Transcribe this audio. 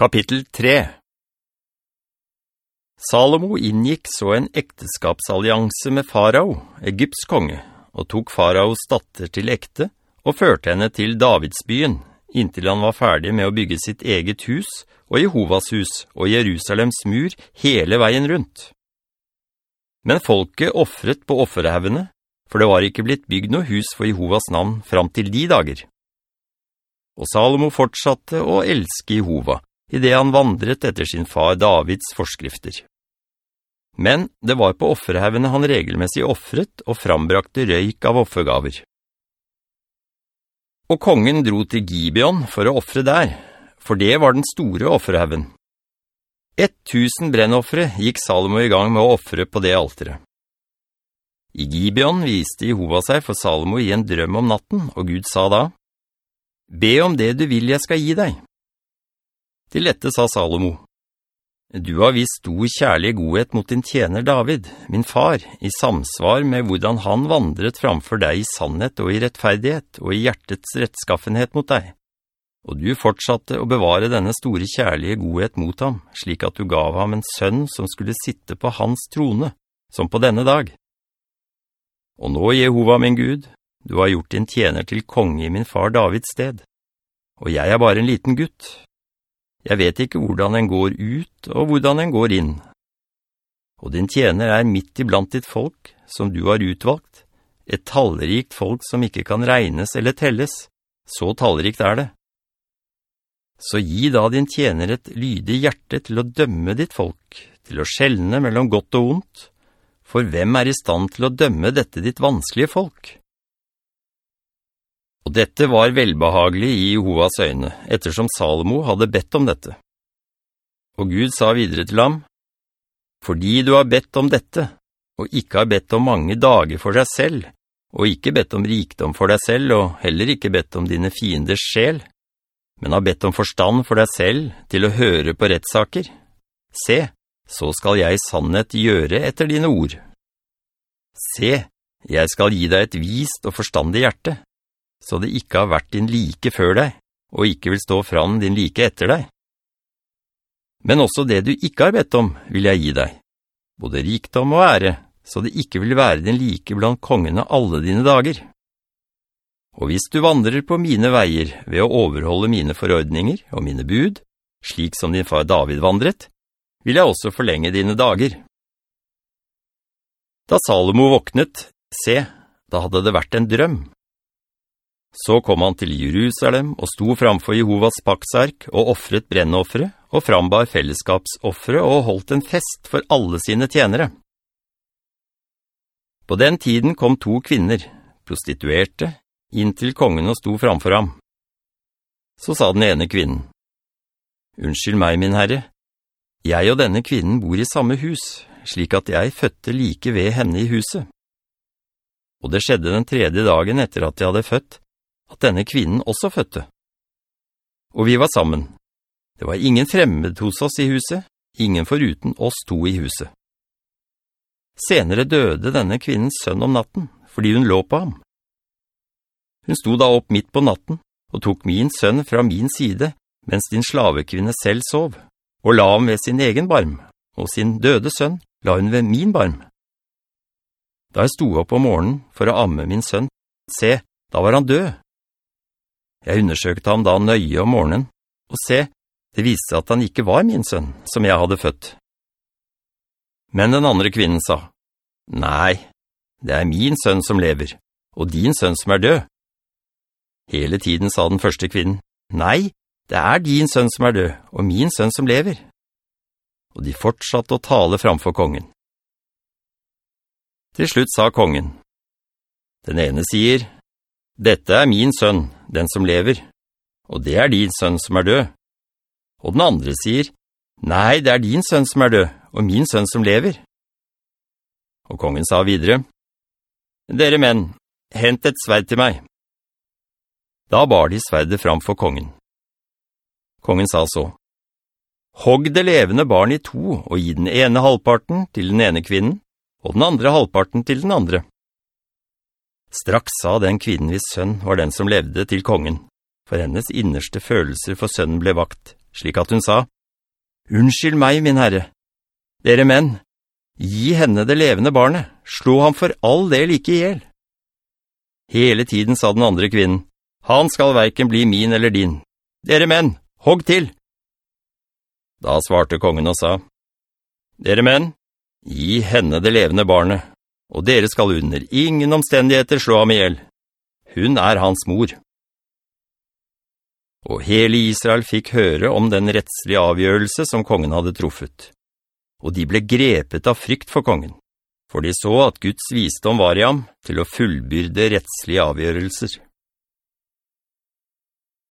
Kapittel 3 Salomo inngikk så en ekteskapsallianse med Farao, Egypts konge, og tok Faraos datter til ekte, og førte henne til Davidsbyen, inntil han var ferdig med å bygge sitt eget hus, og Jehovas hus, og Jerusalems mur, hele veien rundt. Men folket offret på offerhevene, for det var ikke blitt bygd noe hus for Jehovas navn fram til de dager. Og Salomo fortsatte å elske Jehova, i det han vandret etter sin far Davids forskrifter. Men det var på offerhevene han regelmessig offret og frambrakte røyk av offergaver. Og kongen dro til Gibeon for å offre der, for det var den store offerheven. Et tusen brennoffere gikk Salomo i gang med å offre på det altere. I Gibeon viste Jehova seg for Salomo i en drøm om natten, og Gud sa da, «Be om det du vil jeg skal gi deg.» Til dette sa Salomo, «Du har vist stor kjærlig godhet mot din tjener David, min far, i samsvar med hvordan han vandret framfor deg i sannhet og i rettferdighet og i hjertets rettskaffenhet mot deg. Og du fortsatte å bevare denne store kjærlige godhet mot ham, slik at du gav ham en sønn som skulle sitte på hans trone, som på denne dag. Og nå, Jehova min Gud, du har gjort din tjener til konge i min far Davids sted. Og jeg er bare en liten gutt, jeg vet ikke hvordan en går ut og hvordan en går inn. Og din tjener er midt iblant ditt folk, som du har utvalgt, et tallrikt folk som ikke kan regnes eller telles, så tallrikt er det. Så gi da din tjener et lydig hjerte til å dømme ditt folk, til å skjelne mellom godt og ondt, for hvem er i stand til å dømme dette ditt vanskelige folk?» Og dette var velbehagelig i Jehovas øyne, ettersom Salomo hadde bedt om dette. Og Gud sa videre til ham, «Fordi du har bedt om dette, og ikke har bedt om mange dager for deg selv, og ikke bedt om rikdom for deg selv, og heller ikke bedt om dine fienders sjel, men har bedt om forstand for deg selv til å høre på rettsaker. Se, så skal jeg sannhet gjøre etter dine ord. Se, jeg skal gi deg et vist og forstandig hjerte, så det ikke har vært din like før deg, og ikke vil stå fram din like etter deg. Men også det du ikke har bedt om, vil jeg gi deg, både rikdom og ære, så det ikke vil være din like blant kongene alle dine dager. Og hvis du vandrer på mine veier ved å overholde mine forordninger og mine bud, slik som din far David vandret, vil jeg også forlenge dine dager. Da Salomo våknet, se, da hadde det vært en drøm. Så kom han til Jerusalem og sto framfor Jehovas paktsark og offret brennoffere og frambar fellesskapsoffere og holdt en fest for alle sine tjenere. På den tiden kom to kvinner, prostituerte, inn til kongen og sto framfor ham. Så sa den ene kvinnen, «Unnskyld meg, min herre, jeg og denne kvinnen bor i samme hus, slik at jeg fødte like ved henne i huset.» Og det skjedde den tredje dagen etter at jeg hadde født, at denne kvinnen også fødte. Og vi var sammen. Det var ingen fremmed hos oss i huset, ingen foruten oss to i huset. Senere døde denne kvinnens sønn om natten, fordi hun lå på ham. Hun sto da opp midt på natten, og tok min sønn fra min side, mens din slavekvinne selv sov, og la ham ved sin egen barm, og sin døde sønn la hun ved min barm. Da jeg sto opp om morgenen for å amme min sønn, se, da var han død. Jeg undersøkte ham da nøye om morgenen, og se, det viste at han ikke var min sønn, som jeg hadde født. Men den andre kvinnen sa, «Nei, det er min sønn som lever, og din sønn som er død.» Hele tiden sa den første kvinnen, «Nei, det er din sønn som er død, og min sønn som lever.» Og de fortsatte å tale framfor kongen. Til slutt sa kongen, «Den ene sier, «Dette er min sønn, den som lever, og det er din sønn som er død.» Og den andre sier, «Nei, det er din sønn som er død, og min sønn som lever.» Og kongen sa videre, «Dere menn, hent et sverd til meg.» Da bar de sverdet fram for kongen. Kongen sa så, «Hogg det levende barn i to, og gi den ene halvparten til den ene kvinnen, og den andre halvparten til den andre.» Straks sa den kvinnen hvis sønn var den som levde til kongen, for hennes innerste følelser for sønnen ble vakt, slik at hun sa, «Unnskyld meg, min herre. Dere menn, gi henne det levende barnet, slå ham for all del ikke ihjel.» Hele tiden sa den andre kvinnen, «Han skal hverken bli min eller din. Dere menn, hogg til!» Da svarte kongen og sa, «Dere menn, gi henne det levende barnet, og dere skal under ingen omstendigheter slå ham ihjel. Hun er hans mor.» Og hele Israel fikk høre om den rettslige avgjørelse som kongen hadde truffet. Og de ble grepet av frykt for kongen, for de så at Guds visdom var i ham til å fullbyrde rettslige avgjørelser.